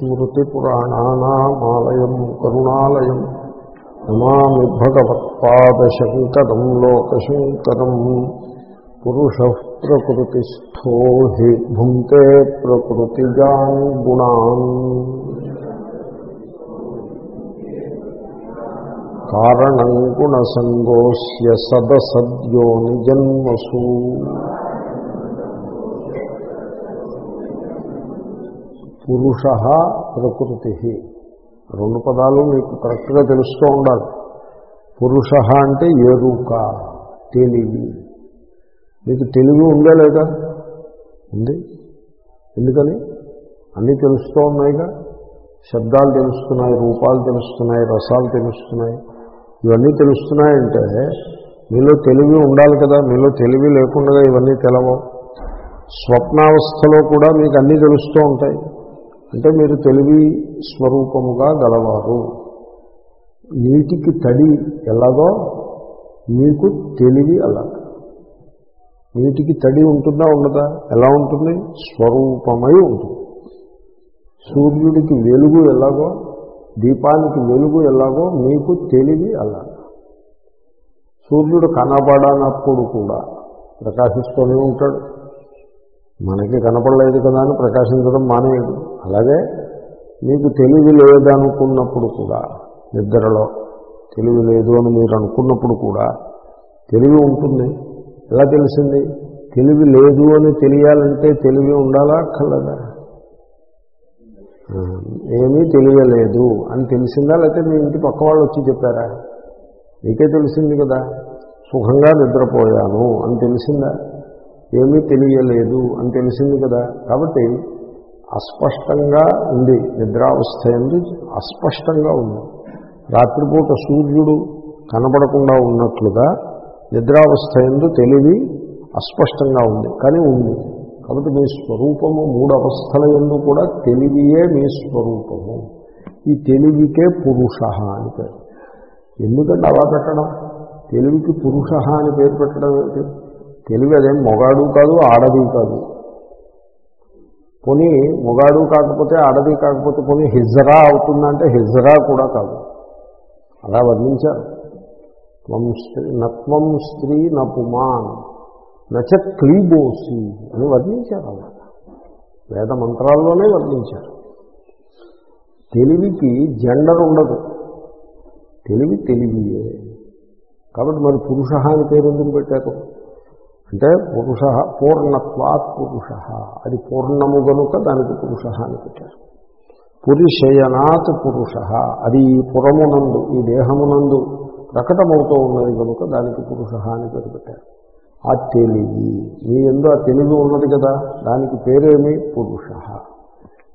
స్మృతిపురాణానామాలయం కరుణాలయం. నమామి భగవత్పాదశంకరం లోకశంకరం. పురుష ప్రకృతిస్థో హి భుంతే ప్రకృతిజాన్ గుణాన్. కారణం గుణసంగోస్య సదసద్యో పురుష ప్రకృతి. రెండు పదాలు మీకు కరెక్ట్గా తెలుస్తూ ఉండాలి. పురుష అంటే ఎరుక తెలివి. మీకు తెలివి ఉందా లేదా? ఉంది. ఎందుకని? అన్నీ తెలుస్తూ ఉన్నాయిగా. శబ్దాలు తెలుస్తున్నాయి రూపాలు తెలుస్తున్నాయి రసాలు తెలుస్తున్నాయి. ఇవన్నీ తెలుస్తున్నాయంటే మీలో తెలివి ఉండాలి కదా. మీలో తెలివి లేకుండా ఇవన్నీ తెలవవు. స్వప్నావస్థలో కూడా మీకు అన్నీ తెలుస్తూ ఉంటాయి. అంటే మీరు తెలివి స్వరూపముగా గలవారు. నీటికి తడి ఎలాగో మీకు తెలివి అలా. నీటికి తడి ఉంటుందా ఉండదా? ఎలా ఉంటుంది? స్వరూపమై ఉంటుంది. సూర్యుడికి వెలుగు ఎలాగో దీపానికి వెలుగు ఎలాగో మీకు తెలివి అలా. సూర్యుడు కనబడనప్పుడు కూడా ప్రకాశిస్తూనే ఉంటాడు. మనకి కనపడలేదు కదా అని ప్రకాశించడం మానేయడు అలాగే మీకు తెలివి లేదనుకున్నప్పుడు కూడా నిద్రలో తెలివి లేదు అని మీరు అనుకున్నప్పుడు కూడా తెలివి ఉంటుంది. ఎలా తెలిసింది? తెలివి లేదు అని తెలియాలంటే తెలివి ఉండాలా అక్కర్లేదా ఏమీ తెలియలేదు అని తెలిసిందా? లేకపోతే మీ ఇంటి పక్క వాళ్ళు వచ్చి చెప్పారా? మీకే తెలిసింది కదా సుఖంగా నిద్రపోయాను అని తెలిసిందా? ఏమీ తెలియలేదు అని తెలిసింది కదా. కాబట్టి అస్పష్టంగా ఉంది. నిద్రావస్థ ఎందు అస్పష్టంగా ఉంది. రాత్రిపూట సూర్యుడు కనబడకుండా ఉన్నట్లుగా నిద్రావస్థ ఎందు తెలివి అస్పష్టంగా ఉంది. కానీ ఉంది. కాబట్టి మీ స్వరూపము మూడు అవస్థల ఎందు కూడా తెలివియే మీ స్వరూపము. ఈ తెలివికే పురుష అని పేరు. ఎందుకంటే అలా పెట్టడం? తెలివికి పురుష అని పేరు పెట్టడం తెలివి అదేం మొగాడు కాదు ఆడది కాదు. పోనీ మొగాడు కాకపోతే ఆడది కాకపోతే పోనీ హిజరా అవుతుందంటే హిజరా కూడా కాదు. అలా వర్ణించారు. త్వం స్త్రీ నత్వం స్త్రీ నపుమాన్ నచ క్లీబోసి అని వర్ణించారు అలా. వేద మంత్రాల్లోనే వర్ణించారు. తెలివికి జెండర్ ఉండదు. తెలివి తెలివియే. కాబట్టి మరి పురుష అని పేరు ఎందుకు పెట్టారు? అంటే పురుష పూర్ణత్వాత్ పురుష. అది పూర్ణము గనుక దానికి పురుష అని పెట్టారు. పురుషయనాత్ పురుష. అది ఈ పురమునందు ఈ దేహమునందు ప్రకటమవుతూ ఉన్నది కనుక దానికి పురుష అని పేరు పెట్టారు. ఆ తెలివి. మీ ఎందు ఆ తెలివి ఉన్నది కదా దానికి పేరేమి? పురుష.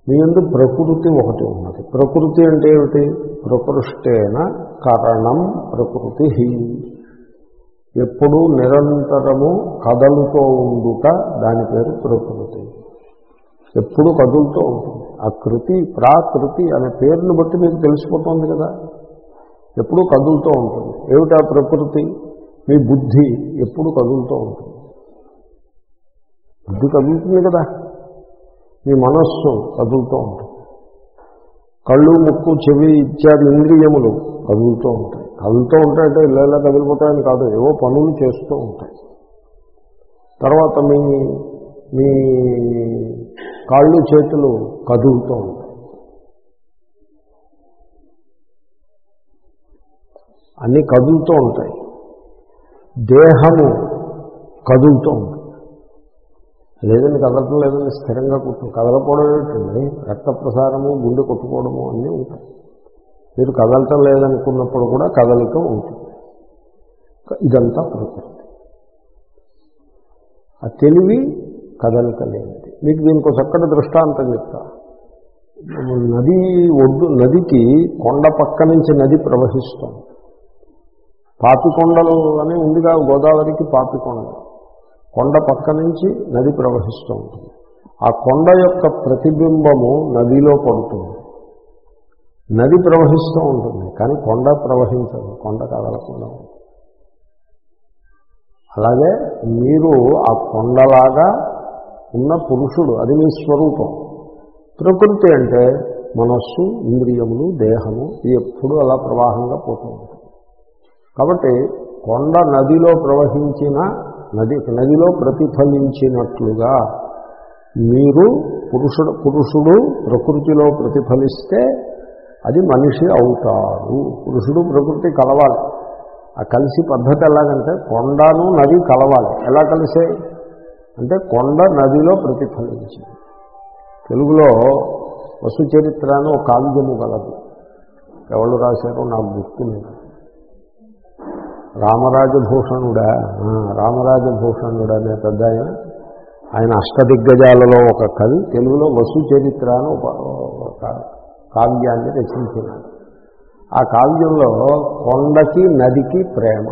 మీ ఎందు ప్రకృతి ఒకటి ఉన్నది. ప్రకృతి అంటే ఏమిటి? ప్రకృష్టేన కారణం ప్రకృతి ఎప్పుడూ నిరంతరము కదలుతో ఉండుట దాని పేరు ప్రకృతి ఎప్పుడు కదులుతూ ఉంటుంది. ఆ కృతి ప్రాకృతి అనే పేరును బట్టి మీకు తెలిసిపోతుంది కదా. ఎప్పుడూ కదులుతూ ఉంటుంది. ఏమిటా ప్రకృతి? మీ బుద్ధి ఎప్పుడు కదులుతూ ఉంటుంది. బుద్ధి కదులుతుంది కదా. మీ మనస్సు కదులుతూ ఉంటుంది. కళ్ళు ముక్కు చెవి ఇత్యాది ఇంద్రియములు కదులుతూ ఉంటాయి. కదులుతూ ఉంటాయంటే ఇలా కదిలిపోతాయని కాదు ఏవో పనులు చేస్తూ ఉంటాయి. తర్వాత మీ మీ కాళ్ళు చేతులు కదులుతూ ఉంటాయి. అన్నీ కదులుతూ ఉంటాయి. దేహము కదులుతూ ఉంటుంది. లేదని కదలటం లేదని స్థిరంగా కూర్చొని కదలపోవడం ఏంటండి రక్త ప్రసారము గుండె కొట్టుకోవడము అన్నీ ఉంటాయి. మీరు కదలటం లేదనుకున్నప్పుడు కూడా కదలిక ఉంటుంది. ఇదంతా ప్రకృతి. ఆ తెలివి కదలిక లేనిది. మీకు దీనికి చక్కటి దృష్టాంతం చెప్తా. నది ఒడ్డు నదికి కొండ పక్క నుంచి నది ప్రవహిస్తుంది. పాపికొండలు అని ఉందిగా గోదావరికి పాపికొండ కొండ పక్క నుంచి నది ప్రవహిస్తూ ఉంటుంది ఆ కొండ యొక్క ప్రతిబింబము నదిలో పడుతుంది. నది ప్రవహిస్తూ ఉంటుంది కానీ కొండ ప్రవహించదు కొండ కదలకుండా అలాగే మీరు ఆ కొండలాగా ఉన్న పురుషుడు అది మీ స్వరూపం. ప్రకృతి అంటే మనస్సు ఇంద్రియములు దేహము ఇది ఎప్పుడూ అలా ప్రవాహంగా పోతూ ఉంటుంది. కాబట్టి కొండ నదిలో ప్రవహించిన నది నదిలో ప్రతిఫలించినట్లుగా మీరు పురుషుడు పురుషుడు ప్రకృతిలో ప్రతిఫలిస్తే అది మనిషి అవుతాడు. పురుషుడు ప్రకృతి కలవాలి. ఆ కలిసి పద్ధతి ఎలాగంటే కొండను నది కలవాలి. ఎలా కలిసే? అంటే కొండ నదిలో ప్రతిఫలించింది. తెలుగులో వసు చరిత్ర అని ఒక కావ్యము కలదు ఎవరు రాశారో నాకు గుర్తులేదు. రామరాజభూషణుడా? రామరాజభూషణుడా అనే పెద్ద ఆయన. ఆయన అష్టదిగ్గజాలలో ఒక కవి. తెలుగులో వసు చరిత్ర అని ఒక ఒక కావ్యాన్ని రచించినాడు. ఆ కావ్యంలో కొండకి నదికి ప్రేమ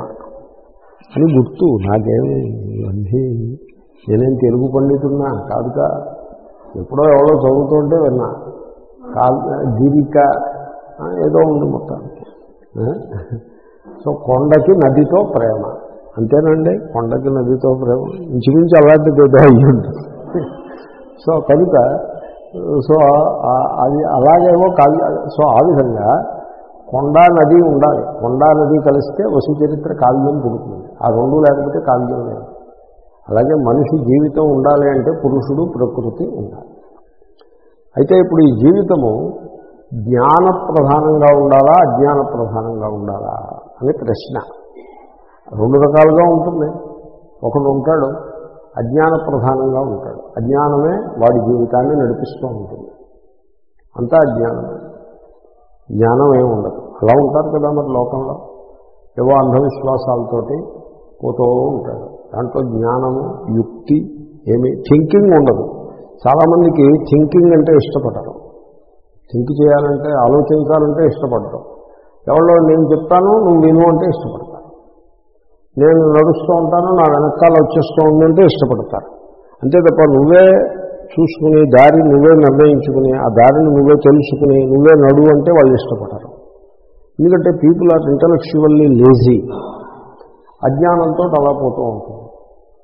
అని గుర్తు. నాకేమి ఇవన్నీ నేనేం తెలుగు పండితున్నా? కాదుగా. ఎప్పుడో ఎవరో చదువుతుంటే విన్నా. కావ్య గిరిక ఏదో ఉంది మొత్తానికి. సో కొండకి నదితో ప్రేమ. అంతేనండి? కొండకి నదితో ప్రేమ. ఇంచుమించు అలాంటిది ఏదో అయ్యింది సో కనుక సో అది అలాగేమో కావ్య సో ఆ విధంగా కొండ నది ఉండాలి. కొండ నది కలిస్తే వసు చరిత్ర కావ్యం పుడుతుంది. ఆ రెండు లేకపోతే కావ్యం లేదు. అలాగే మనిషి జీవితం ఉండాలి అంటే పురుషుడు ప్రకృతి ఉండాలి. అయితే ఇప్పుడు ఈ జీవితము జ్ఞాన ప్రధానంగా ఉండాలా అజ్ఞాన ప్రధానంగా ఉండాలా అని ప్రశ్న. రెండు రకాలుగా ఉంటుంది. ఒకడు ఉంటాడు అజ్ఞాన ప్రధానంగా ఉంటాడు. అజ్ఞానమే వాడి జీవితాన్ని నడిపిస్తూ ఉంటుంది. అంతా అజ్ఞానమే. జ్ఞానం ఏమి ఉండదు. అలా ఉంటారు కదా మరి లోకంలో. ఏవో అంధవిశ్వాసాలతోటి పోతూ ఉంటాడు దాంట్లో జ్ఞానము యుక్తి ఏమి థింకింగ్ ఉండదు. చాలామందికి థింకింగ్ అంటే ఇష్టపడరు. థింక్ చేయాలంటే ఆలోచించాలంటే ఇష్టపడరు. ఎవరో నేను చెప్తాను నువ్వు విను అంటే ఇష్టపడరు. నేను నడుస్తూ ఉంటాను నా వెనకాల వచ్చేస్తూ ఉందంటే ఇష్టపడతారు. అంతే తప్ప నువ్వే చూసుకుని దారి నువ్వే నిర్ణయించుకుని ఆ దారిని నువ్వే తెలుసుకుని నువ్వే నడువు అంటే వాళ్ళు ఇష్టపడరు. ఎందుకంటే పీపుల్ ఆర్ ఇంటలెక్చువల్లీ లేజీ అజ్ఞానంతో అలా పోతూ ఉంటుంది.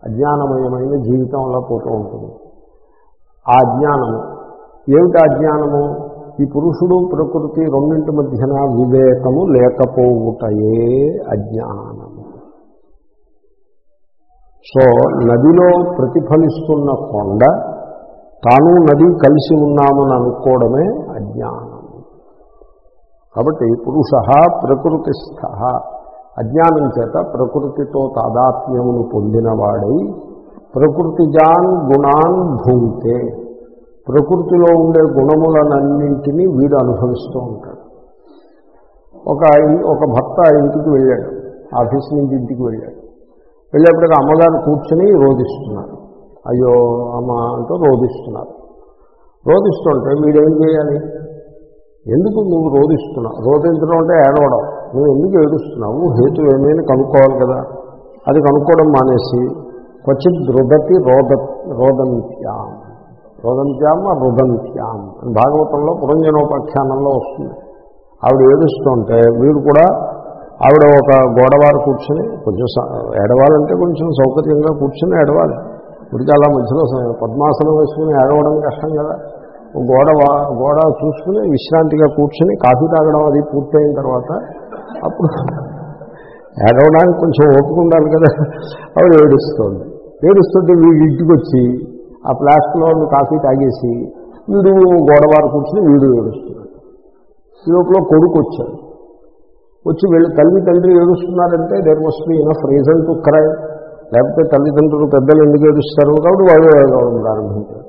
అజ్ఞానమయమైన జీవితం అలా పోతూ ఉంటుంది. ఆ అజ్ఞానము ఏమిటి అజ్ఞానము? ఈ పురుషుడు ప్రకృతి రెండింటి మధ్యన వివేకము లేకపోవుటయే అజ్ఞానం. సో నదిలో ప్రతిఫలిస్తున్న కొండ తాను నది కలిసి ఉన్నామని అనుకోవడమే అజ్ఞానం. కాబట్టి పురుష ప్రకృతిస్థ. అజ్ఞానం చేత ప్రకృతితో తాదాత్మ్యమును పొందినవాడై ప్రకృతిజాన్ గుణాన్ భూంతే. ప్రకృతిలో ఉండే గుణములనన్నింటినీ వీడు అనుభవిస్తూ ఉంటాడు. ఒక ఒక భర్త ఇంటికి వెళ్ళాడు ఆఫీస్ నుంచి ఇంటికి వెళ్ళాడు. వెళ్ళేప్పటికి అమ్మగారు కూర్చొని రోధిస్తున్నారు. అయ్యో అమ్మ అంటూ రోధిస్తున్నారు. రోధిస్తుంటే వీడేం చేయాలి? ఎందుకు నువ్వు రోధిస్తున్నావు రోధించడం అంటే ఏడవడం. నువ్వు ఎందుకు ఏడుస్తున్నావు? హేతు ఏమైనా కనుక్కోవాలి కదా? అది కనుక్కోవడం మానేసి క్వచిత్ రుదతి రోద రోదంత్యాం. రోదంత్యాం రుదంత్యాం అని భాగవతంలో పురంజనోపాఖ్యానంలో వస్తుంది. ఆవిడ ఏడుస్తుంటే వీడు కూడా ఆవిడ ఒక గోడవారు కూర్చొని కొంచెం ఏడవాలంటే కొంచెం సౌకర్యంగా కూర్చొని ఏడవాలి. ఇప్పటికీ అలా మధ్యలో పద్మాసనం వేసుకుని ఏడవడం కష్టం కదా. గోడవా గోడ గోడ చూసుకుని విశ్రాంతిగా కూర్చొని కాఫీ తాగడం అది పూర్తయిన తర్వాత అప్పుడు ఏడవడానికి కొంచెం ఓపిక ఉండాలి కదా. ఆవిడ ఏడుస్తుంది. ఏడుస్తుంటే వీడి ఇంటికి వచ్చి ఆ ప్లాస్టిక్లో కాఫీ తాగేసి వీడు గోడవారు కూర్చొని వీడు ఏడుస్తున్నాడు. ఈ లోపల కొడుకు వచ్చాడు. వచ్చి వీళ్ళు తల్లి తండ్రి ఏడుస్తున్నారంటే there must be enough reason to cry లేకపోతే తల్లిదండ్రులు పెద్దలు ఎందుకు ఏడుస్తారు? కాబట్టి వాళ్ళు ఏడవడం ప్రారంభించారు.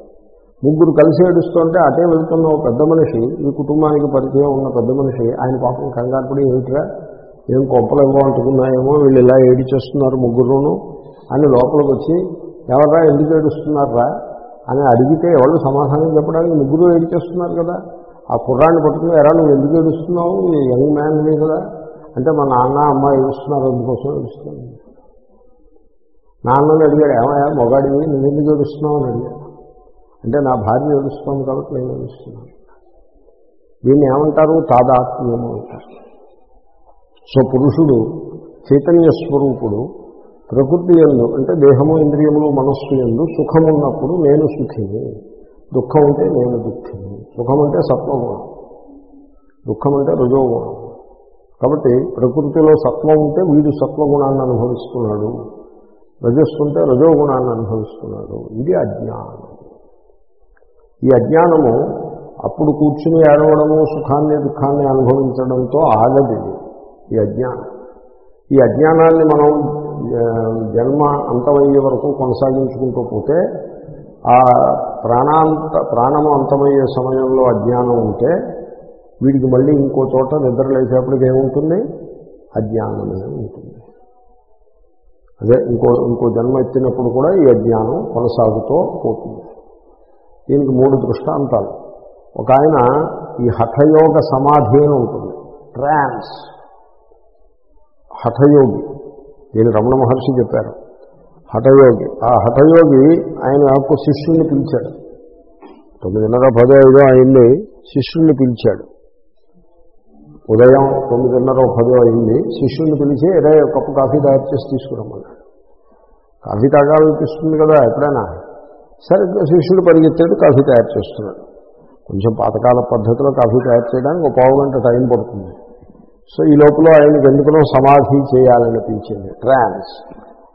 ముగ్గురు కలిసి ఏడుస్తుంటే అటే వెళ్తున్న ఒక పెద్ద మనిషి ఈ కుటుంబానికి పరిచయం ఉన్న పెద్ద మనిషి ఆయన పాపం కంగారుపడి ఏమిట్రా? ఏం గొప్పలు ఇవ్వాలంటున్నాయేమో వీళ్ళు ఇలా ఏడిచేస్తున్నారు ముగ్గురును అని లోపలికి వచ్చి ఎవరా ఎందుకు ఏడుస్తున్నారా అని అడిగితే ఎవరు సమాధానం చెప్పడానికి ముగ్గురు ఏడి చేస్తున్నారు కదా. ఆ కుర్రాన్ని పట్టుకుని ఎరా నువ్వు ఎందుకు ఏడుస్తున్నావు? యంగ్ మ్యాన్ కదా. అంటే మా నాన్న అమ్మ ఏడుస్తున్నారు అందుకోసం ఏడుస్తున్నాను నాన్నని అడిగాడు ఏమయ్యా మొగాడివి నువ్వు ఎందుకు ఏడుస్తున్నావు అని అడిగాడు. అంటే నా భార్య ఏడుస్తోంది కాబట్టి నేను ఏడుస్తున్నాను. దీన్ని ఏమంటారు? తాదాత్మ్యము అంటారు. సో పురుషుడు చైతన్య స్వరూపుడు ప్రకృతి ఎందు అంటే దేహము ఇంద్రియములు మనస్సు ఎందు సుఖమున్నప్పుడు నేను సుఖిని. దుఃఖం అంటే నేను దుఃఖిని. సుఖం అంటే సత్వగుణం. దుఃఖం అంటే రజోగుణం. కాబట్టి ప్రకృతిలో సత్వం ఉంటే వీడు సత్వగుణాన్ని అనుభవిస్తున్నాడు. రజస్సుంటే రజోగుణాన్ని అనుభవిస్తున్నాడు. ఇది అజ్ఞానం. ఈ అజ్ఞానము అప్పుడు కూర్చుని ఏడవడము సుఖాన్ని దుఃఖాన్ని అనుభవించడంతో ఆగదు ఈ అజ్ఞానం. ఈ అజ్ఞానాన్ని మనం జన్మ అంతమయ్యే వరకు కొనసాగించుకుంటూ పోతే ఆ ప్రాణాంత ప్రాణము అంతమయ్యే సమయంలో అజ్ఞానం ఉంటే వీడికి మళ్ళీ ఇంకో చోట నిద్ర లేచేపటికి ఏముంటుంది? అజ్ఞానమే ఉంటుంది. అదే ఇంకో ఇంకో జన్మ ఎత్తినప్పుడు కూడా ఈ అజ్ఞానం కొనసాగుతూ పోతుంది. దీనికి మూడు దృష్టాంతాలు. ఒక ఆయన ఈ హఠయోగ సమాధి అని ఉంటుంది. ట్రాన్స్. హఠయోగి. దీని రమణ మహర్షి చెప్పారు. హఠయోగి. ఆ హఠయోగి ఆయన ఒక శిష్యుల్ని పిలిచాడు. తొమ్మిదిన్నర పదో ఐదో ఆయన్ని శిష్యుల్ని పిలిచాడు. ఉదయం తొమ్మిదిన్నర పదో అయింది. శిష్యుని పిలిచి ఇదే కప్పు కాఫీ తయారు చేసి తీసుకురమ్మన్నాడు. కాఫీ తాగాలనిపిస్తుంది కదా ఎప్పుడైనా? సరే శిష్యుడు పరిగెత్తాడు కాఫీ తయారు చేస్తున్నాడు. కొంచెం పాతకాల పద్ధతిలో కాఫీ తయారు చేయడానికి ఒక పావు గంట టైం పడుతుంది. సో ఈ లోపల ఆయనకి ఎందుకునో సమాధి చేయాలనిపించింది ట్రాన్స్.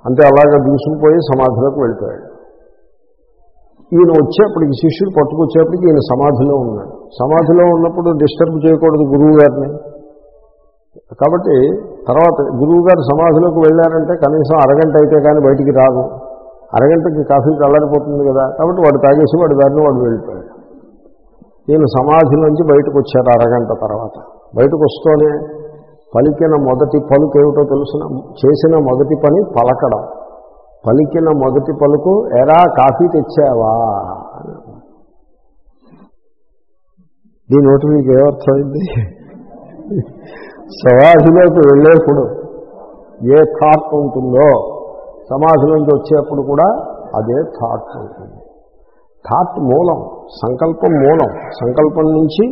అంతే అలాగే దూసుకుపోయి సమాధిలోకి వెళ్ళిపోయాడు. ఈయన వచ్చేప్పటికి శిష్యుడు పట్టుకొచ్చేప్పటికి ఈయన సమాధిలో ఉన్నాడు. సమాధిలో ఉన్నప్పుడు డిస్టర్బ్ చేయకూడదు గురువు గారిని కాబట్టి తర్వాత గురువు గారు సమాధిలోకి వెళ్ళారంటే కనీసం అరగంట అయితే కానీ బయటికి రాదు అరగంటకి కాఫీ చల్లారిపోతుంది కదా. కాబట్టి వాడు తాగేసి వాడి దారిని వాడు వెళ్ళిపోయాడు. నేను సమాధి నుంచి బయటకు వచ్చారు అరగంట తర్వాత. బయటకు వస్తూనే పలికిన మొదటి పలుకు ఏమిటో తెలుసిన చేసిన మొదటి పని పలకడం. పలికిన మొదటి పలుకు ఎరా కాఫీ తెచ్చావా? దీని ఒకటి మీకు ఏమర్థమైంది సమాధిలోకి వెళ్ళేప్పుడు ఏ థాట్ ఉంటుందో సమాధిలోంచి వచ్చేప్పుడు కూడా అదే థాట్ ఉంటుంది. థాట్ మూలం సంకల్పం మూలం. సంకల్పం నుంచి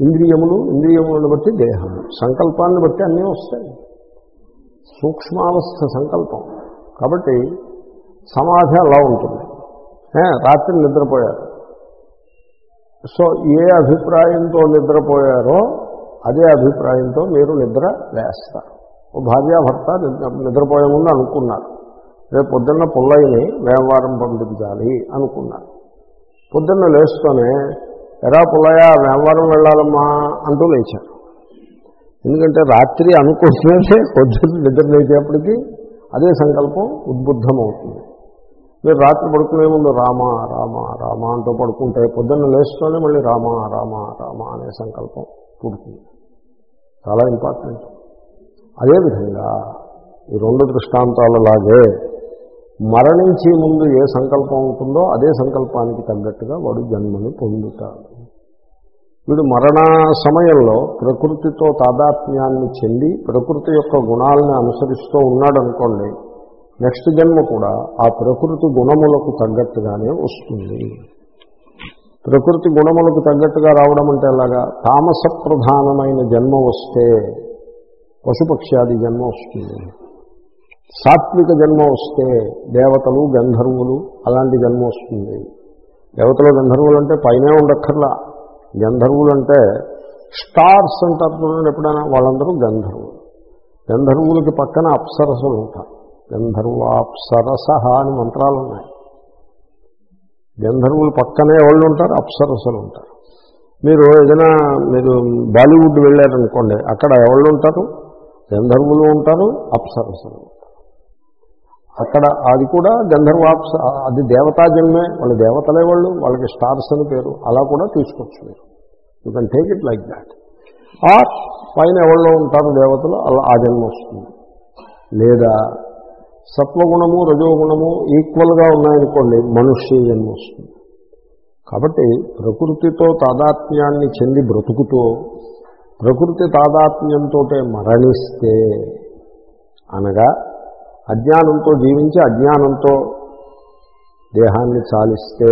ఇంద్రియములు ఇంద్రియములను బట్టి దేహము. సంకల్పాన్ని బట్టి అన్నీ వస్తాయి. సూక్ష్మావస్థ సంకల్పం. కాబట్టి సమాధి అలా ఉంటుంది. రాత్రి నిద్రపోయారు. సో ఏ అభిప్రాయంతో నిద్రపోయారో అదే అభిప్రాయంతో మీరు నిద్ర వేస్తారు ఓ భార్యాభర్త నిద్రపోయే ముందు అనుకున్నారు. రేపు పొద్దున్న పుల్లయ్యని వేమవారం పంపించాలి అనుకున్నారు. పొద్దున్న లేస్తూనే ఎరా పుల్లయ్య వేమవారం వెళ్ళాలమ్మా అంటూ లేచారు. ఎందుకంటే రాత్రి అనుకుంటున్నట్టే పొద్దున్న నిద్ర లేచేపటికి అదే సంకల్పం ఉద్బుద్ధమవుతుంది. మీరు రాత్రి పడుకునే ముందు రామ రామ రామ అంటూ పడుకుంటే పొద్దున్న లేస్తూనే మళ్ళీ రామ రామ రామ అనే సంకల్పం పుడుతుంది చాలా ఇంపార్టెంట్. అదేవిధంగా ఈ రెండు దృష్టాంతాలలాగే మరణించే ముందు ఏ సంకల్పం ఉంటుందో అదే సంకల్పానికి తగ్గట్టుగా వాడు జన్మని పొందుతాడు. వీడు మరణ సమయంలో ప్రకృతితో తాదాత్మ్యాన్ని చెంది ప్రకృతి యొక్క గుణాలను అనుసరిస్తూ ఉన్నాడనుకోండి నెక్స్ట్ జన్మ కూడా ఆ ప్రకృతి గుణములకు తగ్గట్టుగానే వస్తుంది. ప్రకృతి గుణములకు తగ్గట్టుగా రావడం అంటే ఎలాగా? తామస ప్రధానమైన జన్మ వస్తే పశుపక్ష్యాది జన్మ వస్తుంది. సాత్విక జన్మ వస్తే దేవతలు గంధర్వులు అలాంటి జన్మ వస్తుంది. దేవతలు గంధర్వులు అంటే పైనే ఉండక్కర్లా. గంధర్వులు అంటే స్టార్స్ అంటారు చూడండి ఎప్పుడైనా వాళ్ళందరూ గంధర్వులు. గంధర్వులకి పక్కన అప్సరసలు ఉంటారు. గంధర్వాప్సరస అని మంత్రాలు ఉన్నాయి. గంధర్వులు పక్కనే వాళ్ళు ఉంటారు అప్సరసలు ఉంటారు. మీరు ఏదైనా మీరు బాలీవుడ్ వెళ్ళారనుకోండి అక్కడ ఎవళ్ళు ఉంటారు? గంధర్వులు ఉంటారు అప్సరసలు ఉంటారు. అక్కడ అది కూడా గంధర్వాప్స అది దేవతా జన్మే వాళ్ళు దేవతలే వాళ్ళు వాళ్ళకి స్టార్స్ అని పేరు. అలా కూడా తీసుకోవచ్చు మీరు. You can take it like that or పైన ఎవరిలో ఉంటారు దేవతలు అలా ఆ జన్మ వస్తుంది. లేదా సత్వగుణము రజోగుణము ఈక్వల్గా ఉన్నాయనుకోండి మనుష్య జన్మ వస్తుంది. కాబట్టి ప్రకృతితో తాదాత్మ్యాన్ని చెంది బ్రతుకుతూ ప్రకృతి తాదాత్మ్యంతో మరణిస్తే అనగా అజ్ఞానంతో జీవించి అజ్ఞానంతో దేహాన్ని చాలిస్తే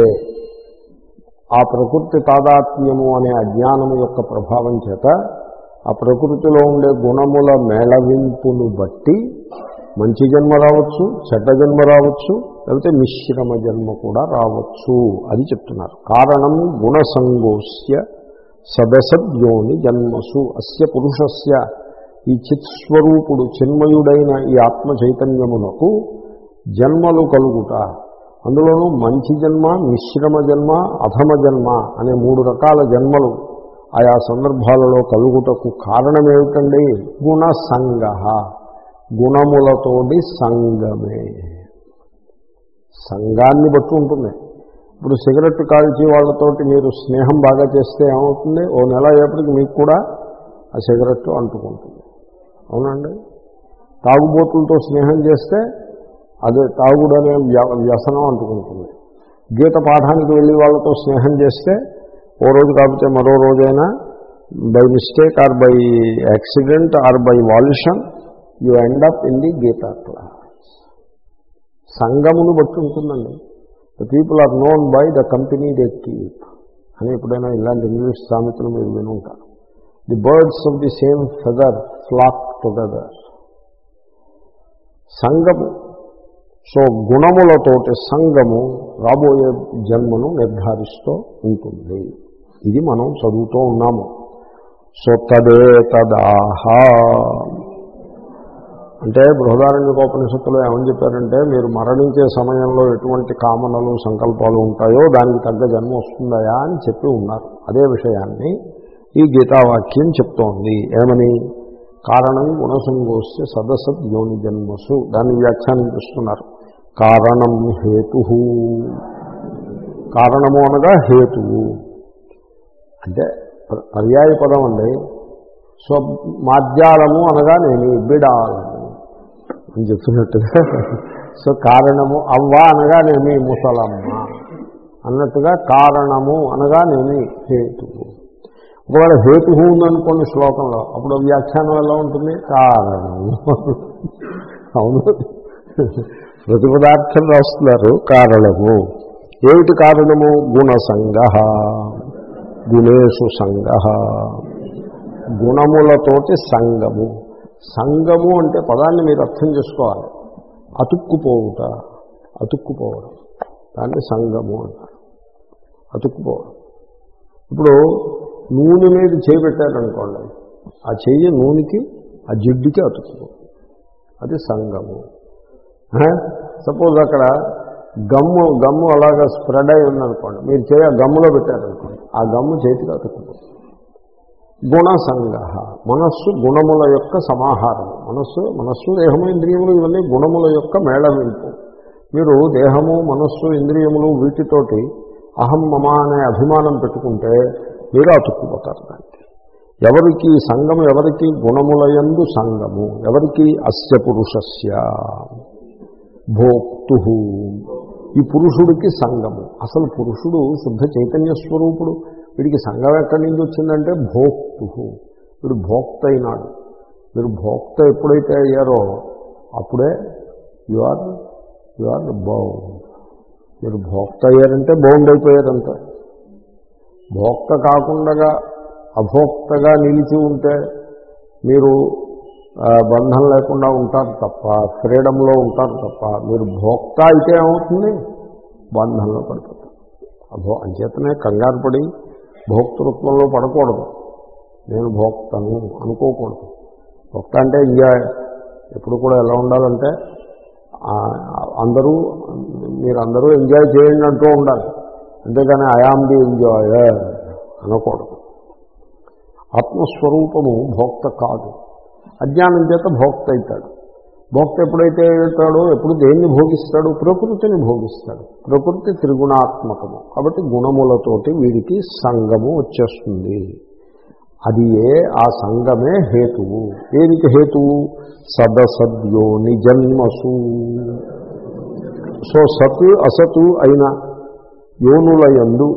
ఆ ప్రకృతి తాదాత్మ్యము అనే అజ్ఞానము యొక్క ప్రభావం చేత ఆ ప్రకృతిలో ఉండే గుణముల మేళవింపును బట్టి మంచి జన్మ రావచ్చు చెడ్డ జన్మ రావచ్చు లేకపోతే మిశ్రమ జన్మ కూడా రావచ్చు అది చెప్తున్నారు. కారణం గుణసంగోస్య సదసద్యోని జన్మసు అస్య పురుషస్య. ఈ చిత్స్వరూపుడు చిన్మయుడైన ఈ ఆత్మ చైతన్యమునకు జన్మలు కలుగుట. అందులోనూ మంచి జన్మ మిశ్రమ జన్మ అధమ జన్మ అనే మూడు రకాల జన్మలు ఆయా సందర్భాలలో కలుగుటకు కారణమేమిటండి? గుణ సంగ గుణములతోటి సంగమే. సంఘాన్ని బట్టి ఉంటుంది. ఇప్పుడు సిగరెట్ కాల్చి వాళ్ళతోటి మీరు స్నేహం బాగా చేస్తే ఏమవుతుంది? ఓ నెల అయ్యేప్పటికి మీకు కూడా ఆ సిగరెట్ అంటుకుంటుంది. అవునండి. తాగుబోతులతో స్నేహం చేస్తే అదే తాగుడు అనే వ్యసనం అంటుకుంటుంది. గీత పాఠానికి వెళ్ళి వాళ్ళతో స్నేహం చేస్తే ఓ రోజు కాకపోతే మరో రోజైనా by mistake or by accident or by evolution you end up in the Gita class. సంఘమును బట్టి ఉంటుందండి. The people are known by the company they keep అని ఎప్పుడైనా ఇలాంటి ఇంగ్లీష్ సామెతలు మీరు వినుంటారు. The birds of the same feather flock together సంఘము సో గుణములతోటి సంఘము రాబోయే జన్మను నిర్ధారిస్తూ ఉంటుంది. ఇది మనం చదువుతూ ఉన్నాము. సో తదే తదాహ. అంటే బృహదారణ్యకోపనిషత్తులో ఏమని చెప్పారంటే మీరు మరణించే సమయంలో ఎటువంటి కామనలు సంకల్పాలు ఉంటాయో దానికి తగ్గ జన్మ వస్తుందయా అని చెప్పి ఉన్నారు. అదే విషయాన్ని ఈ గీతావాక్యం చెప్తోంది. ఏమని? కారణం గుణసంగోస్య సదసద్ యోని జన్మసు. దాన్ని వ్యాఖ్యానం చేస్తున్నారు. కారణం హేతు కారణము అనగా హేతువు. అంటే పర్యాయ పదం అండి. సో మాధ్యాలము అనగా నేను బిడాలము అని చెప్తున్నట్టుగా సో కారణము అవ్వ అనగానేమి ముసలమ్మ. అన్నట్టుగా కారణము అనగానేమి హేతువు. ఒకవేళ హేతు ఉందనుకోండి శ్లోకంలో అప్పుడు వ్యాఖ్యానం ఎలా ఉంటుంది? కారణం. అవును. ప్రతి పదార్థం రాస్తున్నారు కారణము. ఏమిటి కారణము? గుణసంగ. గుణేషు సంగ. గుణములతోటి సంగము. సంగము అంటే పదాన్ని మీరు అర్థం చేసుకోవాలి. అతుక్కుపోవుట. అతుక్కుపోవడం. దాన్ని సంగము అంటారు. అతుక్కుపోవడం. ఇప్పుడు నూనె మీద చేయి పెట్టారనుకోండి ఆ చెయ్యి నూనెకి ఆ జిడ్డుకి అతుక్కుపోతుంది అది సంగము. సపోజ్ అక్కడ గమ్ము గమ్ము అలాగా స్ప్రెడ్ అయి ఉందనుకోండి మీరు చేయ గమ్ములో పెట్టారనుకోండి ఆ గమ్ము చేతికి గుణ సంగ మనస్సు గుణముల యొక్క సమాహారం. మనస్సు మనస్సు దేహము ఇంద్రియములు ఇవన్నీ గుణముల యొక్క మేళవింపు. మీరు దేహము మనస్సు ఇంద్రియములు వీటితోటి అహం మమ అనే అభిమానం పెట్టుకుంటే మీరు అతుక్కుపోతారు దానికి. ఎవరికి సంగము ఎవరికి గుణములయందు సంగము ఎవరికి అస్య పురుషస్య? భోక్తు. ఈ పురుషుడికి సంగము. అసలు పురుషుడు శుద్ధ చైతన్య స్వరూపుడు. వీడికి సంఘం ఎక్కడి నుంచి వచ్చిందంటే భోక్తు. వీడు భోక్త అయినాడు మీరు భోక్త ఎప్పుడైతే అయ్యారో అప్పుడే you are you are bound. మీరు భోక్త అయ్యారంటే బౌండ్ అయిపోయారంటే. భోక్త కాకుండా అభోక్తగా నిలిచి ఉంటే మీరు బంధం లేకుండా ఉంటారు తప్ప ఫ్రీడంలో ఉంటారు తప్ప మీరు భోక్త అయితే ఏమవుతుంది? బంధంలో పడిపోతారు. అభో అంచేతనే కంగారు పడి భోక్తృత్వంలో పడకూడదు. నేను భోక్తను అనుకోకూడదు. భోక్త అంటే ఎంజాయ్ ఎప్పుడు కూడా ఎలా ఉండాలంటే అందరూ మీరు అందరూ ఎంజాయ్ చేయండి అంటూ ఉండాలి. అంతేగాని ఐఆమ్ ది ఎంజాయర్ అనకూడదు. ఆత్మస్వరూపము భోక్త కాదు. అజ్ఞానం చేత భోక్త అవుతాడు భోక్త ఎప్పుడైతే అవుతాడో ఎప్పుడు దేన్ని భోగిస్తాడు? ప్రకృతిని భోగిస్తాడు. ప్రకృతి త్రిగుణాత్మకము. కాబట్టి గుణములతోటి వీడికి సంగము వచ్చేస్తుంది. అది ఏ? ఆ సంగమే హేతువు. దేనికి హేతువు? సదసద్యోని జన్మసు సో సత్ అసతు అయిన యోనులయందు.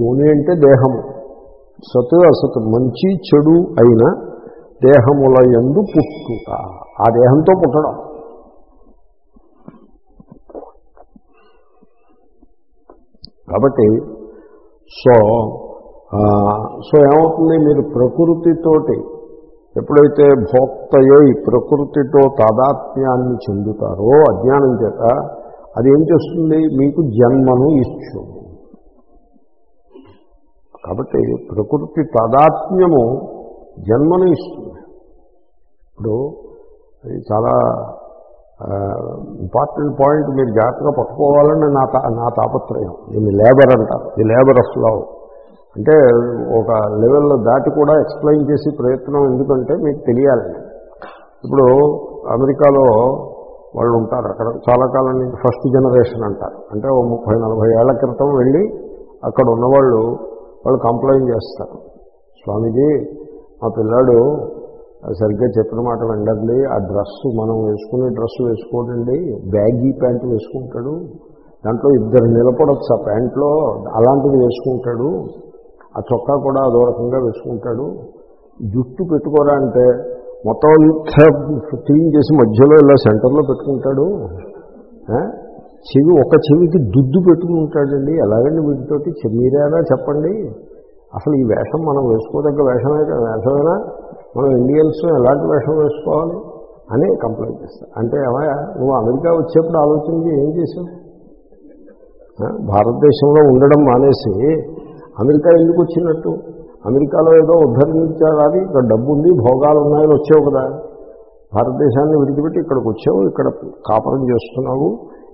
యోని అంటే దేహము. సత్ అసత్ మంచి చెడు అయిన దేహముల యందు పుట్టుట. ఆ దేహంతో పుట్టడం. కాబట్టి సో సో ఏమవుతుంది? మీరు ప్రకృతితోటి ఎప్పుడైతే భోక్తయ్యి ప్రకృతితో తాదాత్మ్యాన్ని చెందుతారో అజ్ఞానం చేత అది ఏం చేస్తుంది? మీకు జన్మను ఇస్తుంది కాబట్టి ప్రకృతి తాదాత్మ్యము జన్మను ఇస్తుంది. ఇప్పుడు చాలా ఇంపార్టెంట్ పాయింట్ మీరు జాగ్రత్తగా పట్టుకోవాలని నా తా నా తాపత్రయం. దీన్ని లేబర్ అంటారు. ఈ లేబర్ ఆఫ్ లవ్ అంటే ఒక లెవెల్లో దాటి కూడా ఎక్స్ప్లెయిన్ చేసే ప్రయత్నం ఎందుకంటే మీకు తెలియాలి. ఇప్పుడు అమెరికాలో వాళ్ళు ఉంటారు అక్కడ. చాలా కాలం నుంచి ఫస్ట్ జనరేషన్ అంటారు. అంటే ఓ ముప్పై నలభై ఏళ్ళ క్రితం వెళ్ళి అక్కడ ఉన్నవాళ్ళు వాళ్ళు కంప్లైంట్ చేస్తారు. స్వామీజీ మా పిల్లాడు సరిగ్గా చెప్పిన మాట వెండండి ఆ డ్రెస్ మనం వేసుకునే డ్రెస్ వేసుకోడండి బ్యాగీ ప్యాంట్ వేసుకుంటాడు. దాంట్లో ఇద్దరు నిలబడొచ్చు ఆ ప్యాంట్లో అలాంటిది వేసుకుంటాడు. ఆ చొక్కా కూడా అదో రకంగా వేసుకుంటాడు. జుట్టు పెట్టుకోరా అంటే మొత్తం క్లీన్ చేసి మధ్యలో ఇలా సెంటర్లో పెట్టుకుంటాడు. చెవి ఒక చెవికి దుద్దు పెట్టుకుంటాడండి ఎలాగండి వీటితోటి? మీరేనా చెప్పండి. అసలు ఈ వేషం మనం వేసుకోదగ్గ వేషమే కదా, వేషమేనా? మనం ఇండియన్స్ ఎలాంటి వేషం వేసుకోవాలి అని కంప్లైంట్ చేస్తాను అంటే ఏమయ్యా నువ్వు అమెరికా వచ్చేప్పుడు ఆలోచించి ఏం చేసావు భారతదేశంలో ఉండడం మానేసి అమెరికా ఎందుకు వచ్చినట్టు? అమెరికాలో ఏదో ఉద్ధరించారు అది ఇక్కడ డబ్బు ఉంది భోగాలు ఉన్నాయని వచ్చావు కదా. భారతదేశాన్ని విడిచిపెట్టి ఇక్కడికి వచ్చావు ఇక్కడ కాపురం చేస్తున్నావు.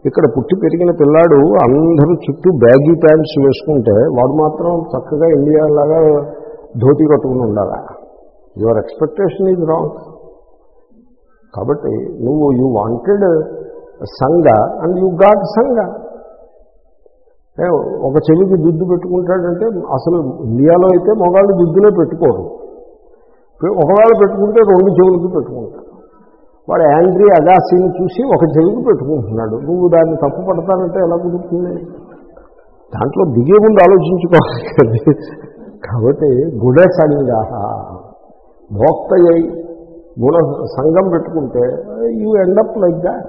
ఇక్కడ పుట్టి పెరిగిన పిల్లాడు అందరూ చుట్టూ బ్యాగీ ప్యాంట్స్ వేసుకుంటే వాడు మాత్రం చక్కగా ఇండియాలాగా ధోతి కట్టుకుని ఉండాలా? యువర్ ఎక్స్పెక్టేషన్ ఈజ్ రాంగ్ కాబట్టి నువ్వు యూ వాంటెడ్ సంగ అండ్ యూ గాడ్ సంగ ఒక చెవికి దుద్దు పెట్టుకుంటాడంటే అసలు ఇండియాలో అయితే మొగాళ్ళు దుద్దులే పెట్టుకోరు. ఒకవేళ పెట్టుకుంటే రెండు చెవులకి పెట్టుకుంటారు. వాడు యాండ్రీ అగాసీని చూసి ఒక చెవికి పెట్టుకుంటున్నాడు. నువ్వు దాన్ని తప్పు పడతానంటే ఎలా కుదురుతుంది? దాంట్లో దిగే ముందు ఆలోచించుకోవాలి కాబట్టి గుడ సంగా భోక్తయ్యి గుణ సంఘం పెట్టుకుంటే you end up like that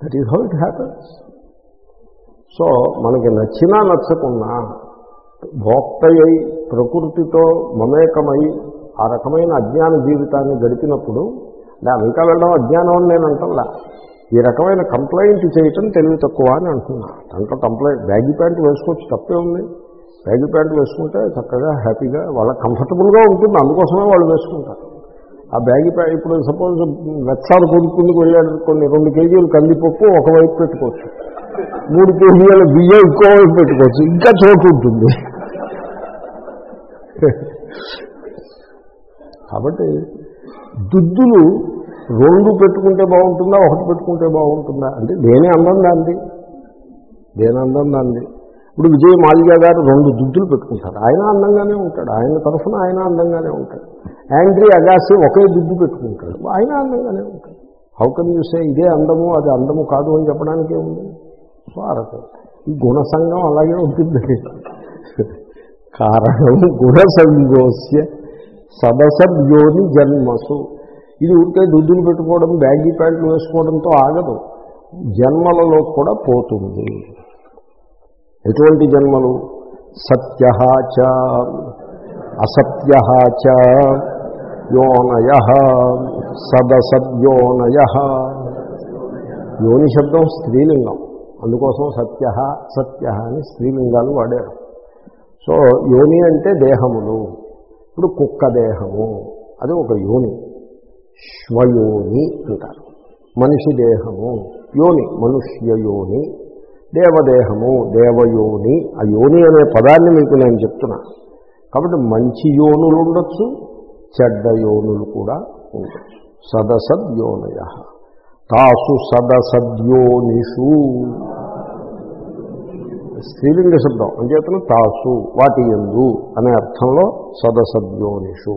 that is how it happens so మనకి నచ్చినా నచ్చకున్నా భోక్తయ్యి ప్రకృతితో మమేకమై ఆ రకమైన అజ్ఞాన జీవితాన్ని గడిపినప్పుడు అంటే అమెరికా వెళ్ళడం అజ్ఞానం అని నేను అంటల్లా. ఈ రకమైన కంప్లైంట్ చేయటం తెలివి తక్కువ అని అంటున్నా. దాంట్లో కంప్లైంట్ బ్యాగీ ప్యాంట్లు వేసుకోవచ్చు తప్పే ఉంది. బ్యాగీ ప్యాంట్లు వేసుకుంటే చక్కగా హ్యాపీగా వాళ్ళ కంఫర్టబుల్గా ఉంటుంది. అందుకోసమే వాళ్ళు వేసుకుంటారు. ఆ బ్యాగీ ప్యాంట్ ఇప్పుడు సపోజ్ వెచ్చాలు కొనుక్కుందుకు వెళ్ళాడు కొన్ని రెండు కేజీలు కందిపప్పు ఒకవైపు పెట్టుకోవచ్చు. మూడు కేజీల బియ్యం ఎక్కువ పెట్టుకోవచ్చు. ఇంకా చోటు ఉంటుంది. కాబట్టి దుద్దులు రెండు పెట్టుకుంటే బాగుంటుందా ఒకటి పెట్టుకుంటే బాగుంటుందా? అంటే దేని అందం దాంది దేని అందం దాంది ఇప్పుడు విజయ్ మాల్యా గారు రెండు దుద్దులు పెట్టుకుంటారు. ఆయన అందంగానే ఉంటాడు. ఆయన తరఫున ఆయన అందంగానే ఉంటాడు. యాండ్రీ అగాసి ఒకే దుద్దు పెట్టుకుంటాడు. ఆయన అందంగానే ఉంటాడు. హౌ కెన్ యూ సే ఇదే అందము అది అందము కాదు అని చెప్పడానికి ఉంది? స్వారత ఈ గుణసంగం అలాగే ఉంటుంది. కారణం గుణసంగోస్య సదసద్యోని జన్మసు. ఇది ఉంటే దుద్దులు పెట్టుకోవడం బ్యాగీ ప్యాంట్లు వేసుకోవడంతో ఆగదు. జన్మలలో కూడా పోతుంది. ఎటువంటి జన్మలు? సత్య చ అసత్య చ యోనయ సదసద్యోనయ. యోని శబ్దం స్త్రీలింగం. అందుకోసం సత్య సత్య అని స్త్రీలింగాలు వాడారు. సో యోని అంటే దేహములు. ఇప్పుడు కుక్క దేహము. అది ఒక యోని. శ్వయోని అంటారు. మనిషి దేహము. యోని మనుష్య యోని. దేవదేహము దేవయోని. ఆ యోని అనే పదాన్ని మీకు నేను చెప్తున్నా. కాబట్టి మంచి యోనులు ఉండొచ్చు చెడ్డ యోనులు కూడా ఉండొచ్చు. సదసద్యోనయ. తాసు సదసద్యోనిషు స్త్రీలింగ శబ్దం. అంచేతను తాసు వాటి ఎందు అనే అర్థంలో సదసద్యోనిషు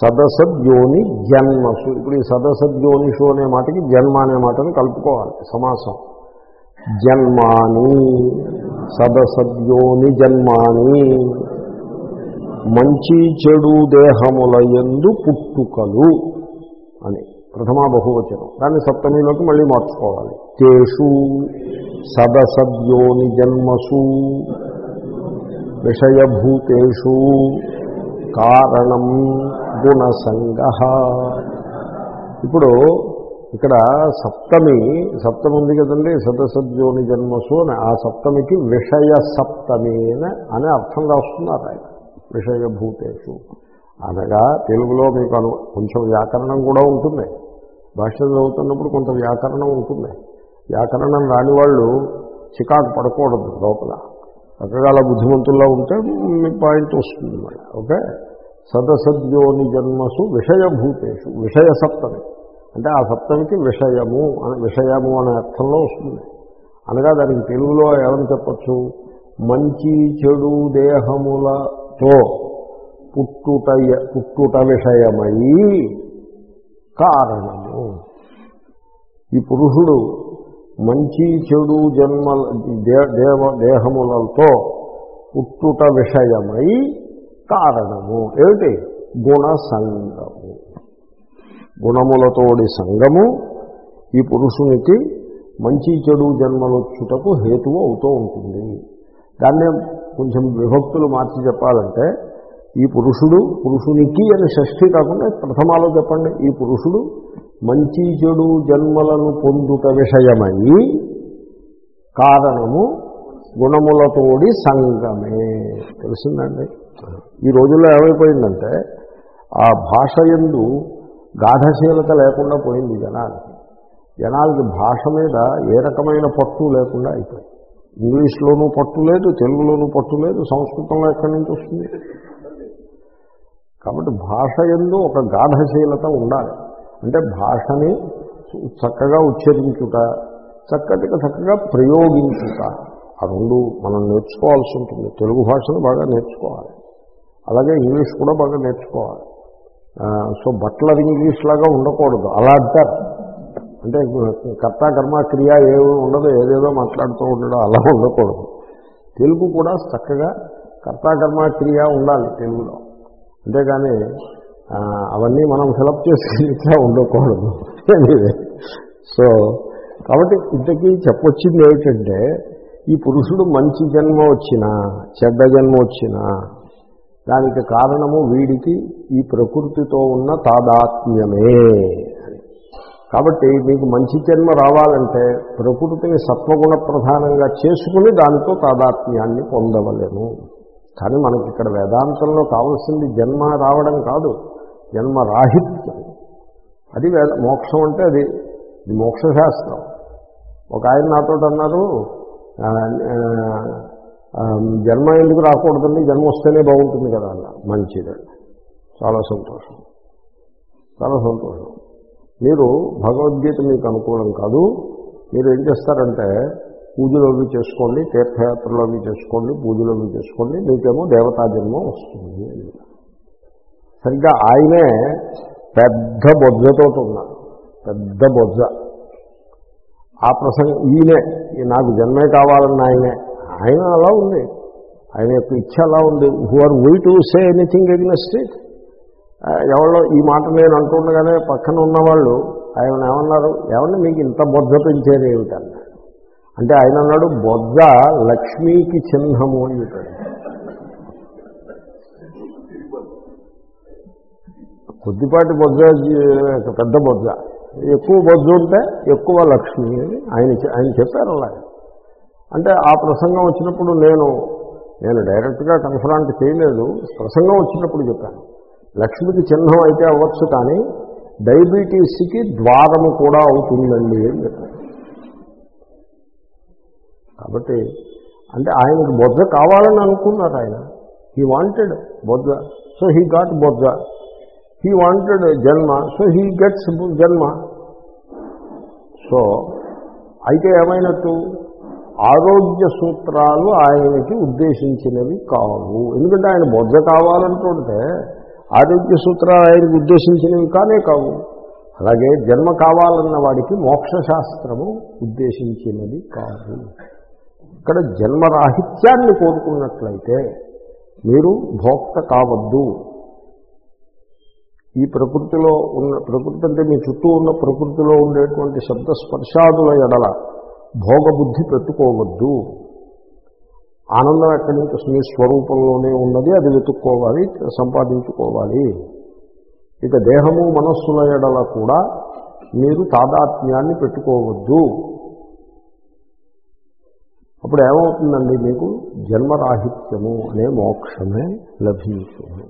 సదసద్యోని జన్మసు. ఇప్పుడు ఈ సదసద్యోనిషు అనే మాటకి జన్మ అనే మాటను కలుపుకోవాలి. సమాసం. జన్మాని సదసద్యోని జన్మాని మంచి చెడు దేహముల ఎందు పుట్టుకలు. ప్రథమా బహువచనం. దాన్ని సప్తమిలోకి మళ్ళీ మార్చుకోవాలి. తేషు సదసద్యోని జన్మసు విషయభూతేషు కారణం గుణసంగ. ఇప్పుడు ఇక్కడ సప్తమి సప్తమి ఉంది కదండి సదసద్యోని జన్మసు అని. ఆ సప్తమికి విషయ సప్తమి అని అనే అర్థం రాస్తున్నారు ఆయన. విషయభూతేషు. అనగా తెలుగులో మీకు అను కొంచెం వ్యాకరణం కూడా ఉంటుంది. భాష చదువుతున్నప్పుడు కొంత వ్యాకరణం ఉంటుంది. వ్యాకరణం రాని వాళ్ళు చికాకు పడకూడదు లోపల. రకరకాల బుద్ధిమంతుల్లో ఉంటే మీ పాయింట్ వస్తుంది మళ్ళీ ఓకే? సదసద్యోని జన్మసు విషయభూతేషు విషయ సప్తమి అంటే ఆ సప్తమికి విషయము విషయము అనే అర్థంలో వస్తుంది. అనగా దానికి తెలుగులో ఏమని చెప్పచ్చు? మంచి చెడు దేహములతో పుట్టుట పుట్టుట విషయమై కారణము. ఈ పురుషుడు మంచి చెడు జన్మల దే- దేవ దేహములతో పుట్టుట విషయమై కారణము. ఏమిటి? గుణ సంగము గుణములతోడి సంగము ఈ పురుషునికి మంచి చెడు జన్మలొచ్చుటకు హేతువు అవుతూ ఉంటుంది. దాన్నే కొంచెం విభక్తులు మార్చి చెప్పాలంటే ఈ పురుషుడు పురుషునికి అని షష్ఠి కాకుండా ప్రథమాలో చెప్పండి. ఈ పురుషుడు మంచి చెడు జన్మలను పొందుట విషయమై కారణము గుణములతోడి సంగమే. తెలిసిందండి? ఈ రోజుల్లో ఏమైపోయిందంటే ఆ భాష ఎందు గాఢశీలత లేకుండా పోయింది జనాలకి. జనాలకి భాష మీద ఏ రకమైన పట్టు లేకుండా అయిపోయింది. ఇంగ్లీష్లోనూ పట్టు లేదు తెలుగులోనూ పట్టు లేదు సంస్కృతంలో ఎక్కడి నుంచి వస్తుంది? కాబట్టి భాష ఎందు ఒక గాఢశీలత ఉండాలి. అంటే భాషని చక్కగా ఉచ్చరించుట చక్కటిగా చక్కగా ప్రయోగించుట ఆ రెండు మనం నేర్చుకోవాల్సి ఉంటుంది. తెలుగు భాషను బాగా నేర్చుకోవాలి. అలాగే ఇంగ్లీష్ కూడా బాగా నేర్చుకోవాలి. సో బట్లర్ ఇంగ్లీష్ లాగా ఉండకూడదు. అలా అంటారు అంటే కర్త కర్మ క్రియ ఏమి ఉండదు ఏదేదో మాట్లాడుతూ ఉండడం అలా ఉండకూడదు. తెలుగు కూడా చక్కగా కర్త కర్మ క్రియ ఉండాలి తెలుగులో. అంతేగాని అవన్నీ మనం ఫిలప్ చేసి ఉండకూడదు. సో కాబట్టి ఇంతకీ చెప్పొచ్చింది ఏమిటంటే ఈ పురుషుడు మంచి జన్మ వచ్చినా చెడ్డ జన్మ వచ్చినా దానికి కారణము వీడికి ఈ ప్రకృతితో ఉన్న తాదాత్మ్యమే. కాబట్టి మీకు మంచి జన్మ రావాలంటే ప్రకృతిని సత్వగుణ ప్రధానంగా చేసుకుని దానితో తాదాత్మ్యాన్ని పొందవలేము. కానీ మనకి ఇక్కడ వేదాంతంలో కావాల్సింది జన్మ రావడం కాదు. జన్మ రాహిత్యం. అది వేద మోక్షం అంటే అది ఇది మోక్షశాస్త్రం. ఒక ఆయన నాతో అన్నారు జన్మ ఎందుకు రాకూడదండి? జన్మ వస్తేనే బాగుంటుంది కదా అన్న. మంచిదండి చాలా సంతోషం. చాలా సంతోషం. మీరు భగవద్గీత మీకు అనుకూలం కాదు. మీరు ఏం చేస్తారంటే పూజలు అవి చేసుకోండి తీర్థయాత్రలు అవి చేసుకోండి పూజలు అవి చేసుకోండి మీకేమో దేవతా జన్మ వస్తుంది సరిగ్గా ఆయనే పెద్ద బొజ్జతో ఉన్నారు పెద్ద బొజ్జ. ఆ ప్రసంగం ఈయనే నాకు జన్మే కావాలన్న ఆయనే. ఆయన అలా ఉంది. ఆయన యొక్క ఇచ్చ అలా ఉంది. Who are we to say anything against it ఎవరో ఈ మాట నేను అంటుండగానే పక్కన ఉన్నవాళ్ళు ఆయన ఏమన్నారు? ఏమన్నా మీకు ఇంత బొజ్జ పెంచేది ఏమిటన్నా అంటే ఆయన అన్నాడు బొజ్జ లక్ష్మీకి చిహ్నము అని చెప్పాడు. కొద్దిపాటి బొజ్జ పెద్ద బొజ్జ. ఎక్కువ బొజ్జ ఉంటే ఎక్కువ లక్ష్మి అని ఆయన ఆయన చెప్పారు అలా. అంటే ఆ ప్రసంగం వచ్చినప్పుడు నేను నేను డైరెక్ట్గా కన్ఫరాంట్ చేయలేదు. ప్రసంగం వచ్చినప్పుడు చెప్పాను. లక్ష్మికి చిహ్నం అయితే అవ్వచ్చు కానీ డయాబెటీస్కి ద్వారము కూడా అవుతుందండి అని చెప్పాను. కాబట్టి అంటే ఆయనకు బొజ్జ కావాలని అనుకున్నారు ఆయన. He wanted bojja. So he got bojja. He wanted janma. So he gets janma. So అయితే ఏమైనట్టు? ఆరోగ్య సూత్రాలు ఆయనకి ఉద్దేశించినవి కావు. ఎందుకంటే ఆయన బొజ్జ కావాలంటుంటే ఆరోగ్య సూత్రాలు ఆయనకు ఉద్దేశించినవి కానే కావు. అలాగే జన్మ కావాలన్న వాడికి మోక్షశాస్త్రము ఉద్దేశించినది కాదు. ఇక్కడ జన్మరాహిత్యాన్ని కోరుకున్నట్లయితే మీరు భోక్త కావద్దు. ఈ ప్రకృతిలో ఉన్న ప్రకృతి అంటే మీ చుట్టూ ఉన్న ప్రకృతిలో ఉండేటువంటి శబ్ద స్పర్శాదుల ఎడల భోగబుద్ధి పెట్టుకోవద్దు. ఆనందం ఎక్కడి నుంచి వస్తుంది? మీ స్వరూపంలోనే ఉన్నది అది వెతుక్కోవాలి సంపాదించుకోవాలి. ఇక దేహము మనస్సుల ఎడల కూడా మీరు తాదాత్మ్యాన్ని పెట్టుకోవద్దు. అప్పుడు ఏమవుతుందండి మీకు? జన్మరాహిత్యము అనే మోక్షమే లభించును.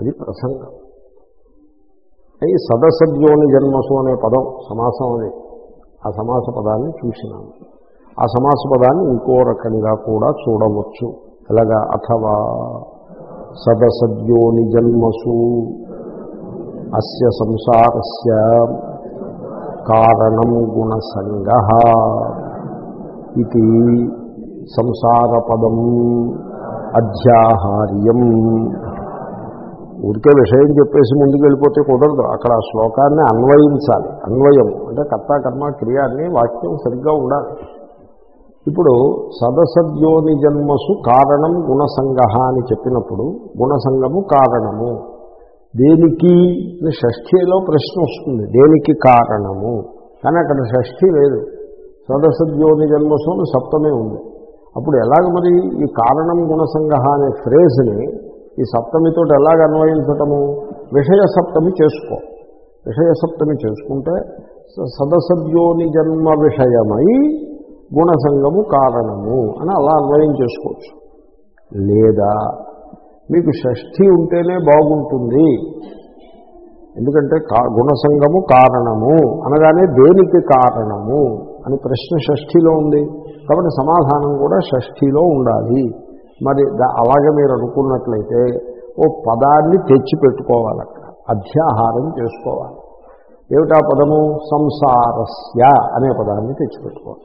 అది ప్రసంగం. ఈ సదసద్యోని జన్మసు అనే పదం సమాసం అది ఆ సమాస పదాన్ని చూసినాను. ఆ సమాస పదాన్ని ఇంకో రకంగా కూడా చూడవచ్చు. ఎలాగా? అథవా సదసద్యోని జన్మసు అస్య సంసారస్య కారణం గుణసంగ ఇది సంసారపదం అధ్యాహార్యం ఊరికే విషయం చెప్పేసి ముందుకు వెళ్ళిపోతే కుదరదు. అక్కడ ఆ శ్లోకాన్ని అన్వయించాలి. అన్వయం అంటే కర్త కర్మ క్రియాన్ని వాక్యం సరిగ్గా ఉండాలి. ఇప్పుడు సదసద్యోని జన్మసు కారణం గుణసంగ అని చెప్పినప్పుడు గుణసంగము కారణము. దేనికి? షష్ఠిలో ప్రశ్న వస్తుంది. దేనికి కారణము? కానీ అక్కడ షష్ఠి లేదు. సదసద్యోని జన్మసు సప్తమే ఉంది. అప్పుడు ఎలాగ మరి ఈ కారణం గుణసంగహ అనే ఫ్రేజ్ని ఈ సప్తమితో ఎలాగ అన్వయించటము? విషయ సప్తమి చేసుకో. విషయ సప్తమి చేసుకుంటే స- సదసద్యోని జన్మ విషయమై గుణసంగము కారణము అని అలా అన్వయం చేసుకోవచ్చు. లేదా మీకు షష్ఠి ఉంటేనే బాగుంటుంది. ఎందుకంటే కా- గుణసంగము కారణము అనగానే దేనికి కారణము? అని ప్రశ్న షష్ఠిలో ఉంది. కాబట్టి సమాధానం కూడా షష్ఠీలో ఉండాలి. మరి అలాగే మీరు అనుకున్నట్లయితే ఓ పదాన్ని తెచ్చిపెట్టుకోవాలి అక్కడ అధ్యాహారం చేసుకోవాలి. ఏమిటా పదము? సంసారస్య అనే పదాన్ని తెచ్చిపెట్టుకోవాలి.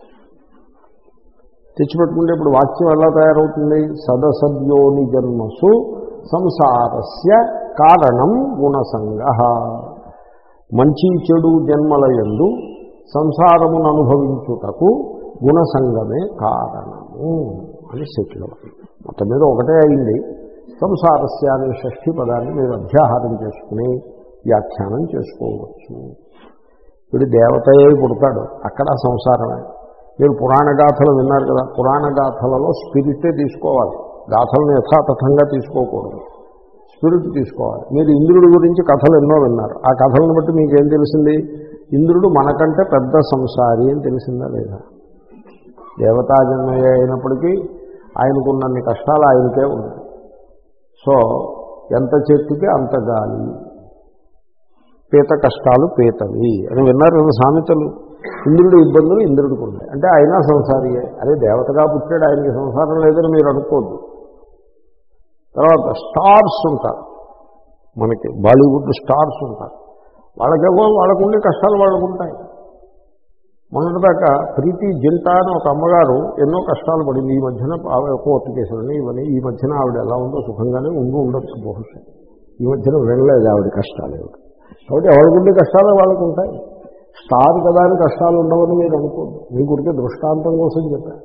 తెచ్చిపెట్టుకుంటే ఇప్పుడు వాక్యం ఎలా తయారవుతుంది? సదసద్యోని జన్మసు సంసారస్య కారణం గుణసంగ. మంచి చెడు జన్మల ఎందు సంసారమును అనుభవించుటకు గుణసంగమే కారణము అని సెటిల్ మొత్తం మీద ఒకటే అయింది. సంసారస్య అనే షష్ఠి పదాన్ని మీరు అధ్యాహారం చేసుకుని వ్యాఖ్యానం చేసుకోవచ్చు. వీడు దేవతయే పుడతాడు. అక్కడ సంసారమే. మీరు పురాణ గాథలు విన్నారు కదా. పురాణ గాథలలో స్పిరిటే తీసుకోవాలి. గాథలను యథాతథంగా తీసుకోకూడదు. స్పిరిట్ తీసుకోవాలి. మీరు ఇంద్రుడి గురించి కథలు ఎన్నో విన్నారు. ఆ కథలను బట్టి మీకేం తెలిసింది? ఇంద్రుడు మనకంటే పెద్ద సంసారి అని తెలిసిందా లేదా? దేవతాజన్మయ్య అయినప్పటికీ ఆయనకున్నన్ని కష్టాలు ఆయనకే ఉన్నాయి. సో ఎంత చెట్టుకి అంత గాలి. పీత కష్టాలు పీతవి. అని విన్నారు కదా సామెతలు. ఇంద్రుడి ఇబ్బందులు ఇంద్రుడికి ఉన్నాయి. అంటే ఆయన సంసారియే. అదే దేవతగా పుట్టాడు ఆయనకి సంసారం లేదని మీరు అనుకోద్దు. తర్వాత స్టార్స్ ఉంటారు. మనకి బాలీవుడ్ స్టార్స్ ఉంటారు. వాళ్ళకేవో వాళ్ళకుండే కష్టాలు వాళ్ళకు ఉంటాయి మొన్నటిదాకా ప్రీతి జింటా అని ఒక అమ్మగారు ఎన్నో కష్టాలు పడింది. ఈ మధ్యన ఆవిడ కోర్టు కేసులని ఇవన్నీ. ఈ మధ్యన ఆవిడ ఎలా ఉందో సుఖంగానే ఉండి ఉండొచ్చు బహుశా. ఈ మధ్యన వెళ్ళలేదు ఆవిడ కష్టాలు ఏమిటి. కాబట్టి ఎవరికుండే కష్టాలు వాళ్ళకు ఉంటాయి స్టార్ కదా అని కష్టాలు ఉండవని మీరు అనుకోండి. మీ గురికి దృష్టాంతం కోసం చెప్పారు.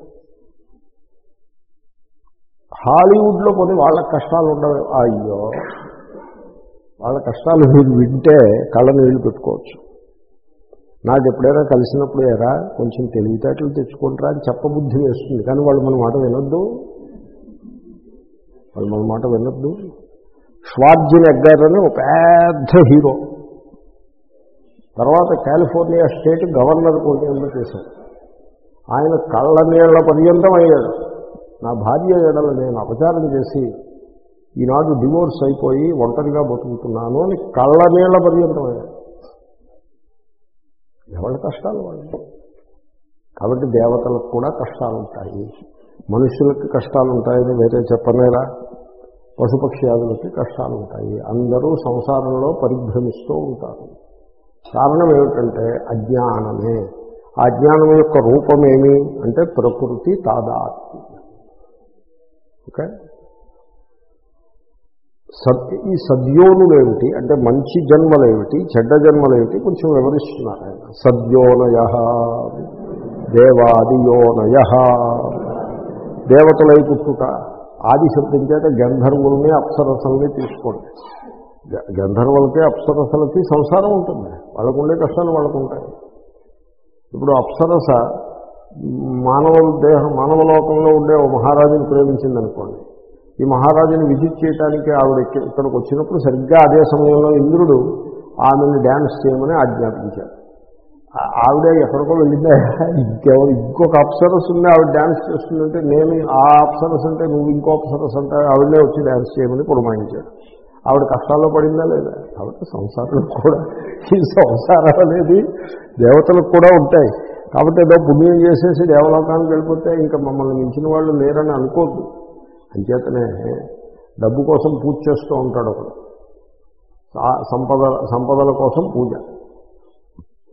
హాలీవుడ్లో కొన్ని వాళ్ళకి కష్టాలు ఉండవు. అయ్యో. వాళ్ళ కష్టాలు మీరు వింటే కళ్ళ నీళ్ళు పెట్టుకోవచ్చు. నాకు ఎప్పుడైనా కలిసినప్పుడు ఎరా కొంచెం తెలివితేటలు తెచ్చుకుంటారా అని చెప్పబుద్ధి వేస్తుంది. కానీ వాళ్ళు మన మాట వినొద్దు. వాళ్ళు మన మాట వినొద్దు. షవార్జిన్ ఎగ్గార్ అని ఒక పెద్ద హీరో. తర్వాత కాలిఫోర్నియా స్టేట్ గవర్నర్ కూడా చేశాడు. ఆయన కళ్ళ నీళ్ళ పర్యంతం అయ్యాడు నా భార్య ఎడల నేను అపచారం చేసి ఈనాడు డివోర్స్ అయిపోయి ఒంటరిగా బతుకుతున్నాను అని కళ్ళ నీళ్ళ పర్యంతం ఎవరి కష్టాలు వాళ్ళు? కాబట్టి దేవతలకు కూడా కష్టాలు ఉంటాయి మనుషులకి కష్టాలు ఉంటాయని వేరే చెప్పనేలా పశుపక్ష్యాదులకి కష్టాలు ఉంటాయి అందరూ సంసారంలో పరిభ్రమిస్తూ ఉంటారు. కారణం ఏమిటంటే అజ్ఞానమే. ఆ జ్ఞానం యొక్క రూపమేమి? అంటే ప్రకృతి తాదాత్మ్యం. ఓకే? సత్ ఈ సద్యోనులేమిటి? అంటే మంచి జన్మలేమిటి? చెడ్డ జన్మలేమిటి? కొంచెం వివరిస్తున్నారు? ఆయన సద్యోనయ దేవాదియోనయ. దేవతలై పుట్టుట ఆది శబ్దం చేత గంధర్వుల్ని అప్సరసల్ని తీసుకోండి. గ- గంధర్వులకి అప్సరసలకి సంసారం ఉంటుంది. వాళ్ళకు ఉండే కష్టాలు వాళ్ళకు ఉంటాయి ఇప్పుడు అప్సరస మానవ దేహం మానవ లోకంలో ఉండే ఓ మహారాజుని ప్రేమించింది అనుకోండి ఈ మహారాజుని విజిట్ చేయడానికి ఆవిడ ఇక్కడికి వచ్చినప్పుడు సరిగ్గా అదే సమయంలో ఇంద్రుడు ఆమెను డ్యాన్స్ చేయమని ఆజ్ఞాపించాడు. ఆవిడ ఎక్కడికో వెళ్ళిందా? ఇంకెవరు ఇంకొక అప్సరస్ ఉంది? ఆవిడ డ్యాన్స్ చేస్తుందంటే నేను ఆ అప్సరస్ అంటే నువ్వు ఇంకో అప్సరస్ అంటే ఆవిడే వచ్చి డ్యాన్స్ చేయమని పురమాయించాడు. ఆవిడ కష్టాల్లో పడిందా లేదా? కాబట్టి సంసారంలో కూడా ఈ సంసారం అనేది దేవతలకు కూడా ఉంటాయి. కాబట్టి ఏదో పుణ్యం చేసేసి దేవలోకానికి వెళ్ళిపోతే ఇంకా మమ్మల్ని మించిన వాళ్ళు లేరని అనుకోద్దు. అంచేతనే డబ్బు కోసం పూజ చేస్తూ ఉంటాడు ఒకడు. సా- సంపద సంపదల కోసం పూజ.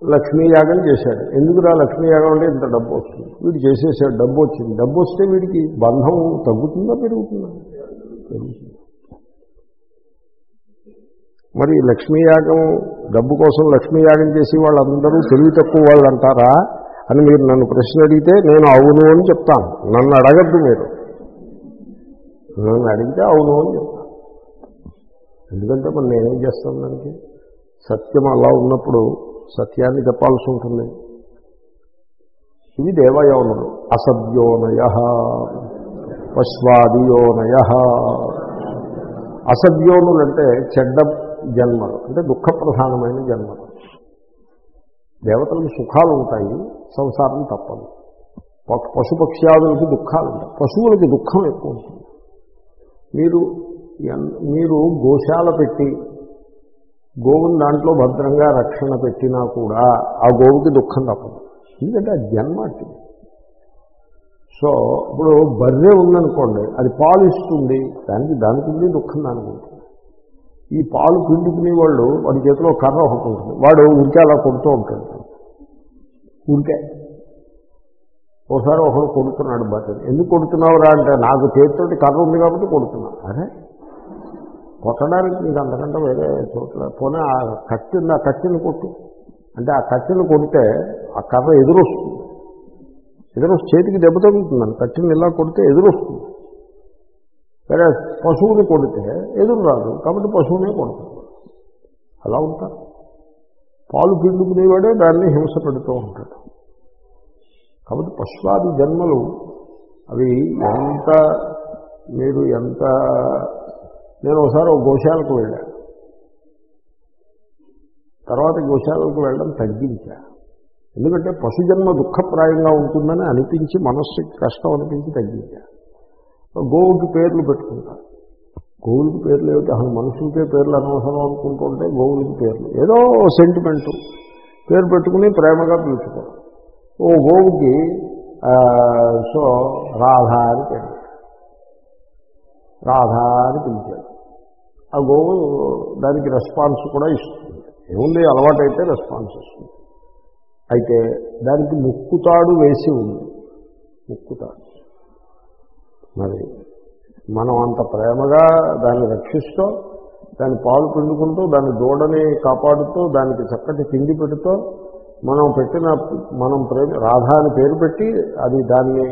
లక్ష్మీయాగం చేశాడు. ఎందుకురా లక్ష్మీ యాగం అంటే ఇంత డబ్బు వస్తుంది? వీడు చేసేసాడు డబ్బు వచ్చింది. డబ్బు వస్తే వీడికి బంధం తగ్గుతుందా పెరుగుతుందా? పెరుగుతుంది. మరి లక్ష్మీయాగం డబ్బు కోసం లక్ష్మీయాగం చేసి వాళ్ళందరూ తెలివి తక్కువ వాళ్ళు అంటారా అని మీరు నన్ను ప్రశ్న అడిగితే నేను అవును అని చెప్తాను. నన్ను అడగద్దు మీరు. నన్ను అడిగితే అవును అని చెప్తాను. ఎందుకంటే మరి నేనేం చేస్తాను దానికి? సత్యం అలా ఉన్నప్పుడు సత్యాన్ని చెప్పాల్సి ఉంటుంది. ఇవి దేవయోనులు అసద్యోనయ పశ్వాదియోనయ. అసద్యోనులు అంటే చెడ్డ జన్మలు అంటే దుఃఖప్రధానమైన జన్మలు. దేవతలకు సుఖాలు ఉంటాయి సంసారం తప్పదు. పశుపక్ష్యాదులకి దుఃఖాలు ఉంటాయి. పశువులకి దుఃఖం ఎక్కువ ఉంటుంది. మీరు ఎన్- మీరు గోశాల పెట్టి గోవుని దాంట్లో భద్రంగా రక్షణ పెట్టినా కూడా ఆ గోవుకి దుఃఖం తప్పదు. ఎందుకంటే ఆ జన్మ సో ఇప్పుడు బర్రె ఉందనుకోండి అది పాలు ఇస్తుంది దానికి దానికి ఉంది దుఃఖం దానికి ఈ పాలు పిండుకునే వాళ్ళు వాడి చేతిలో కర్ర ఒకటి ఉంటుంది. వాడు ఉరికే అలా కొడుతూ ఉంటాడు. ఉరికే ఒకసారి ఒకడు కొడుతున్నాడు బర్రెని ఎందుకు కొడుతున్నావురా అంటే నాకు చేతితోటి కర్ర ఉంది కాబట్టి కొడుతున్నా. అరే కొట్టడానికి నీకు అంతకంటే వేరే చోట్ల పోనీ ఆ కత్తిని ఆ కత్తిని కొట్టు. అంటే ఆ కత్తిని కొడితే ఆ కర్ర ఎదురొస్తుంది. ఎదురొస్తే చేతికి దెబ్బ తగులుతుందని కత్తిని ఇలా కొడితే ఎదురొస్తుంది. సరే పశువుని కొడితే ఎదురు రాదు కాబట్టి పశువునే కొడతారు అలా ఉంటారు. పాలు పిండుకునేవాడే దాన్ని హింస పెడుతూ ఉంటాడు. కాబట్టి పశువాది జన్మలు అవి ఎంత మీరు ఎంత నేను ఒకసారి ఒక గోశాలకు వెళ్ళాను తర్వాత గోశాలకు వెళ్ళడం తగ్గించా. ఎందుకంటే పశుజన్మ దుఃఖప్రాయంగా ఉంటుందని అనిపించి మనస్సుకి కష్టం అనిపించి తగ్గించా. గోవుకి పేర్లు పెట్టుకుంటారు గోవులకి పేర్లు ఏమిటి? అసలు మనుషులకే పేర్లు అనవసరం అనుకుంటుంటే గోవులకి పేర్లు. ఏదో సెంటిమెంటు పేరు పెట్టుకుని ప్రేమగా పిలుచుకోవడం. ఓ గోవుకి సో రాధ అని పేరు రాధ అని పిలిచాడు ఆ గోవు దానికి రెస్పాన్స్ కూడా ఇస్తుంది. ఏముంది అలవాటైతే రెస్పాన్స్ ఇస్తుంది. అయితే దానికి ముక్కుతాడు వేసి ఉంది. ముక్కుతాడు. మరి మనం అంత ప్రేమగా దాన్ని రక్షిస్తూ దాని పాలు పిండుకుంటూ దాని దూడని కాపాడుతూ దానికి చక్కటి తిండి పెడుతూ మనం పెట్టిన మనం ప్రేమ రాధా అని పేరు పెట్టి అది దాన్ని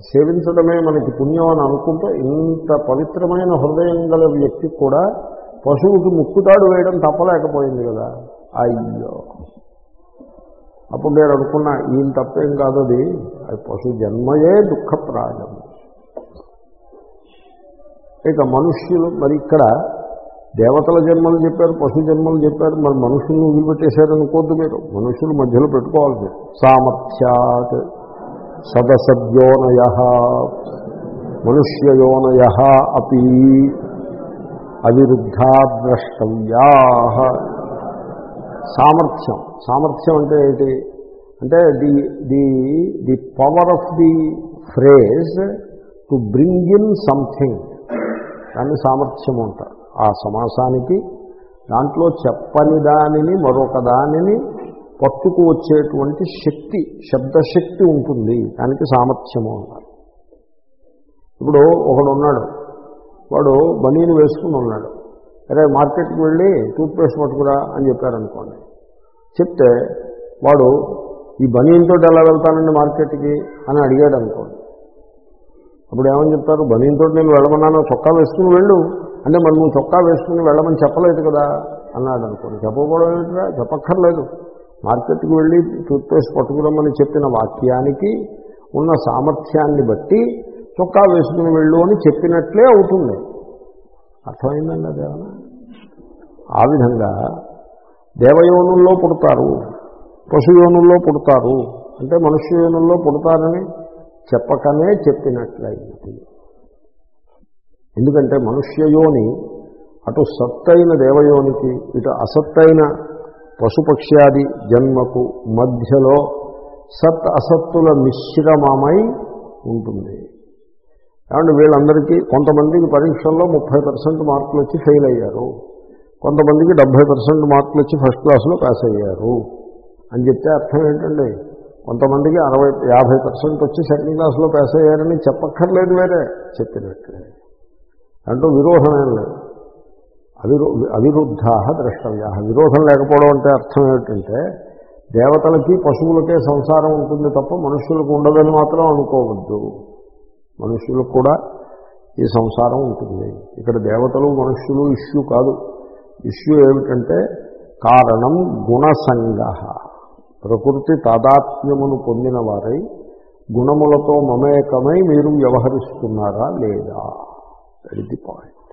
సేవించడమే మనకి పుణ్యం అని అనుకుంటూ ఇంత పవిత్రమైన హృదయం గల వ్యక్తి కూడా పశువుకి ముక్కుతాడు వేయడం తప్పలేకపోయింది కదా. అయ్యో! అప్పుడు నేను అనుకున్నా ఈయన తప్పేం కాదు అది. అది పశు జన్మయే దుఃఖప్రాయం. ఇక మనుష్యులు మరి ఇక్కడ దేవతల జన్మలు చెప్పారు పశు జన్మలు చెప్పారు మరి మనుషులను వదిలిపెట్టేశారనుకోద్దు మీరు. మనుషులు మధ్యలో పెట్టుకోవాలి మీరు సామర్థ్యాత్ సదసద్యోనయ మనుష్యయోనయ అపి అవిరుద్ధా ద్రష్టవ్యా. సామర్థ్యం. సామర్థ్యం అంటే ఏంటి? అంటే the the the power of the phrase to bring in something దాన్ని సామర్థ్యం అంటారు. ఆ సమాసానికి దాంట్లో చెప్పని దానిని మరొక దానిని పట్టుకు వచ్చేటువంటి శక్తి శబ్దశక్తి ఉంటుంది. దానికి సామర్థ్యము అన్నారు ఇప్పుడు ఒకడు ఉన్నాడు వాడు బనీని వేసుకుని ఉన్నాడు. అరే మార్కెట్కి వెళ్ళి టూత్పేస్ట్ పట్టుకురా అని చెప్పారనుకోండి. చెప్తే వాడు ఈ బనీన్తో ఎలా వెళ్తానండి మార్కెట్కి? అని అడిగాడు అనుకోండి అప్పుడు ఏమని చెప్తారు? బనీన్తో నేను వెళ్ళమన్నాను చొక్కా వేసుకుని వెళ్ళు. అంటే మరి నువ్వు చొక్కా వేసుకుని వెళ్ళమని చెప్పలేదు కదా? అన్నాడు అనుకోండి. చెప్పకపోవడం ఏమిటిరా చెప్పక్కర్లేదు. మార్కెట్కి వెళ్ళి టూత్పేస్ట్ పట్టుకురమ్మని చెప్పిన వాక్యానికి ఉన్న సామర్థ్యాన్ని బట్టి చొక్కా వేసుకుని వెళ్ళు అని చెప్పినట్లే అవుతుంది. అర్థమైందండి అదేమన్నా ఆ విధంగా దేవయోనుల్లో పుడతారు పశుయోనుల్లో పుడతారు. అంటే మనుష్య యోనుల్లో పుడతారని చెప్పకనే చెప్పినట్లయింది. ఎందుకంటే మనుష్యయోని అటు సత్తైన దేవయోనికి ఇటు అసత్తైన పశుపక్ష్యాది జన్మకు మధ్యలో సత్ అసత్తుల మిశ్రమమై ఉంటుంది. కాబట్టి వీళ్ళందరికీ కొంతమందికి పరీక్షల్లో ముప్పై పర్సెంట్ మార్కులు వచ్చి ఫెయిల్ అయ్యారు. కొంతమందికి డెబ్భై పర్సెంట్ మార్కులు వచ్చి ఫస్ట్ క్లాస్లో పాస్ అయ్యారు. అని చెప్తే అర్థం ఏంటండి? కొంతమందికి అరవై యాభై పర్సెంట్ వచ్చి సెకండ్ క్లాస్లో పాస్ అయ్యారని చెప్పక్కర్లేదు వేరే చెప్పినట్లే. అంటూ విరోధమేం లేదు. అవిరో అవిరుద్ధాహ ద్రష్టవ్యా విరోధం లేకపోవడం అంటే అర్థం ఏమిటంటే దేవతలకి పశువులకే సంసారం ఉంటుంది తప్ప మనుషులకు ఉండదని మాత్రం అనుకోవద్దు. మనుషులకు కూడా ఈ సంసారం ఉంటుంది. ఇక్కడ దేవతలు మనుషులు ఇష్యూ కాదు. ఇష్యూ ఏమిటంటే కారణం గుణసంగ ప్రకృతి తాదాత్మ్యమును పొందిన వారై గుణములతో మమేకమై మీరు వ్యవహరిస్తున్నారా లేదా? That the point